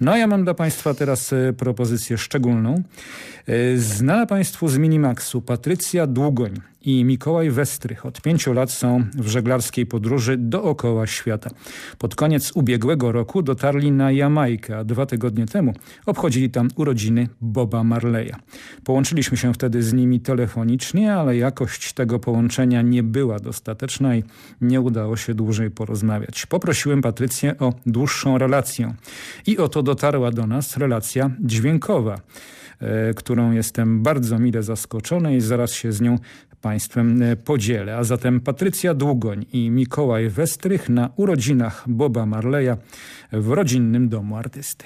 No ja mam dla Państwa teraz e, propozycję szczególną. E, znana Państwu z Minimaxu Patrycja Długoń i Mikołaj Westrych od pięciu lat są w żeglarskiej podróży dookoła świata. Pod koniec ubiegłego roku dotarli na Jamajkę, a dwa tygodnie temu obchodzili tam urodziny Boba Marleya. Połączyliśmy się wtedy z nimi telefonicznie, ale jakość tego połączenia nie była dostateczna i nie udało się dłużej porozmawiać. Poprosiłem Patrycję o dłuższą relację i oto dotarła do nas relacja dźwiękowa e, którą jestem bardzo mile zaskoczony i zaraz się z nią Państwem e, podzielę. A zatem Patrycja Długoń i Mikołaj Westrych na urodzinach Boba Marleya w rodzinnym domu artysty.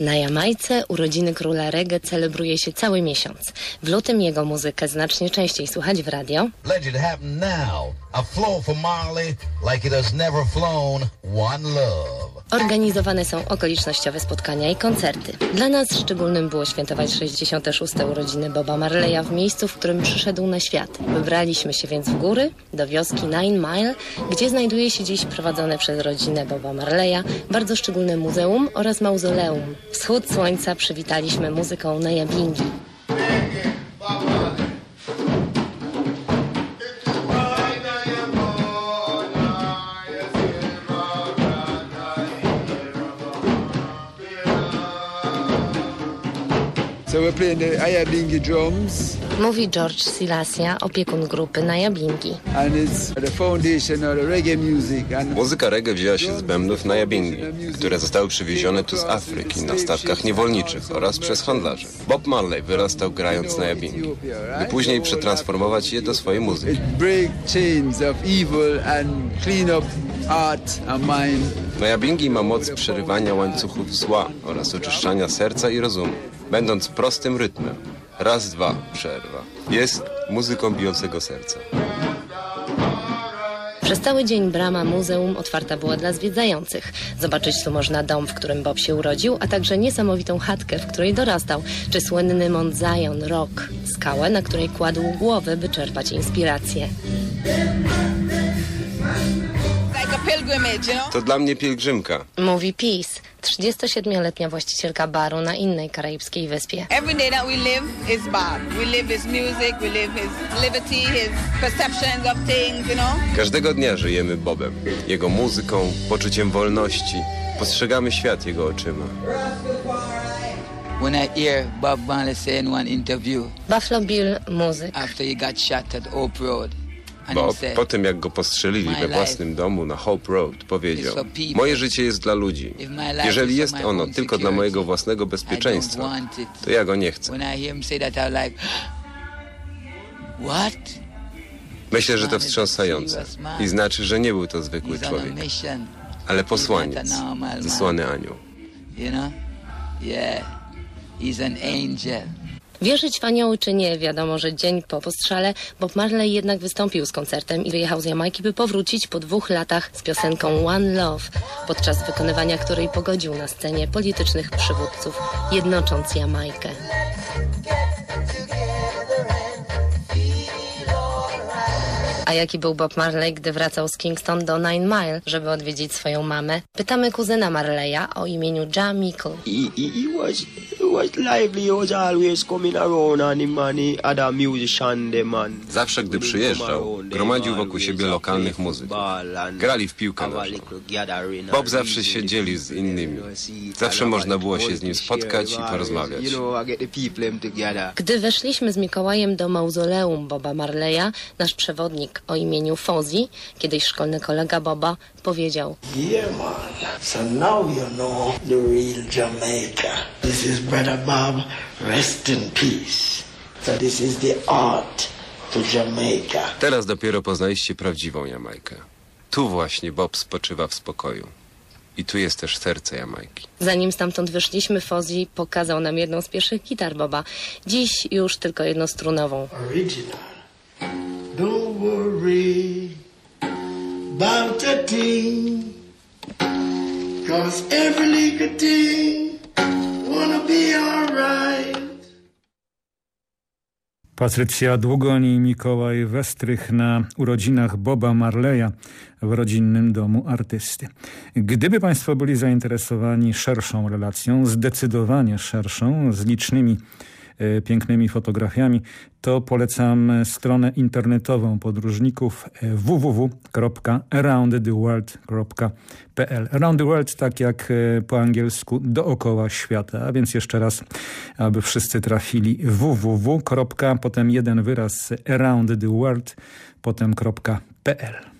Na Jamajce urodziny króla reggae celebruje się cały miesiąc. W lutym jego muzykę znacznie częściej słuchać w radio. Let it happen now. A flow for Marley like it has never flown. One love. Organizowane są okolicznościowe spotkania i koncerty. Dla nas szczególnym było świętować 66. urodziny Boba Marleya w miejscu, w którym przyszedł na świat. Wybraliśmy się więc w góry, do wioski Nine Mile, gdzie znajduje się dziś prowadzone przez rodzinę Boba Marleya bardzo szczególne muzeum oraz mauzoleum. Wschód słońca przywitaliśmy muzyką na Jabingi. Mówi George Silasia, opiekun grupy na Jabingi. And it's the foundation of the reggae music. And Muzyka reggae wzięła się z bębnów na Jabingi, które zostały przywiezione tu z Afryki na statkach niewolniczych oraz przez handlarzy. Bob Marley wyrastał grając na Jabingi, by później przetransformować je do swojej muzyki. it break chains of evil and clean up heart and mind. Na Jabingi ma moc przerywania łańcuchów zła oraz oczyszczania serca i rozumu, będąc prostym rytmem. Raz, dwa, przerwa. Jest muzyką bijącego serca. Przez cały dzień brama muzeum otwarta była dla zwiedzających. Zobaczyć tu można dom, w którym Bob się urodził, a także niesamowitą chatkę, w której dorastał, czy słynny Mont Zion Rock, skałę, na której kładł głowę, by czerpać inspirację. To dla mnie pielgrzymka. Mówi Peace, 37-letnia właścicielka baru na innej karaibskiej wyspie. Every day that we live is Bob. We live his music, we live his liberty, his perceptions of things, you know? Każdego dnia żyjemy Bobem, jego muzyką, poczuciem wolności. Postrzegamy świat jego oczyma. When I hear Bob Marley say in one interview Buffalo Bill, muzyk. after he got shot at Hope Road, said, po tym, jak go postrzelili we własnym domu na Hope Road, powiedział Moje życie jest dla ludzi. Jeżeli jest ono tylko dla mojego własnego bezpieczeństwa, to ja go nie chcę. Myślę, że to wstrząsające i znaczy, że nie był to zwykły człowiek, ale posłaniec, zesłany anioł. you know? Yeah, he's an angel. Wierzyć w anioły czy nie, wiadomo, że dzień po postrzale Bob Marley jednak wystąpił z koncertem i wyjechał z Jamajki, by powrócić po dwóch latach z piosenką One Love, podczas wykonywania której pogodził na scenie politycznych przywódców, jednocząc Jamajkę. A jaki był Bob Marley, gdy wracał z Kingston do Nine Mile, żeby odwiedzić swoją mamę? Pytamy kuzyna Marleya o imieniu Ja Mickle. he, he, he was he was lively. He was always coming around and him and the other musician them and Zawsze, gdy przyjeżdżał, gromadził wokół siebie lokalnych muzyków. Grali w piłkę nożną. Bob zawsze się dzieli z innymi. Zawsze można było się z nim spotkać i porozmawiać. Gdy weszliśmy z Mikołajem do mauzoleum Boba Marleya, nasz przewodnik o imieniu Fozzy, kiedyś szkolny kolega Boba, powiedział Yeah, man. So now you know the real Jamaica. This is Brother Bob. Rest in peace. So this is the art to Jamaica. Teraz dopiero poznaliście prawdziwą Jamajkę. Tu właśnie Bob spoczywa w spokoju. I tu jest też serce Jamajki. Zanim stamtąd wyszliśmy, Fozzy pokazał nam jedną z pierwszych gitar Boba. Dziś już tylko jednostrunową. Original. Don't worry about a thing. Cause every little thing Patrycja Długoń i Mikołaj Westrych na urodzinach Boba Marleya w rodzinnym domu artysty. Gdyby Państwo byli zainteresowani szerszą relacją, zdecydowanie szerszą, z licznymi pięknymi fotografiami, to polecam stronę internetową podróżników e, www.aroundtheworld.pl Around the World, tak jak e, po angielsku, dookoła świata. A więc jeszcze raz, aby wszyscy trafili www. potem jeden wyraz around the world, potem .pl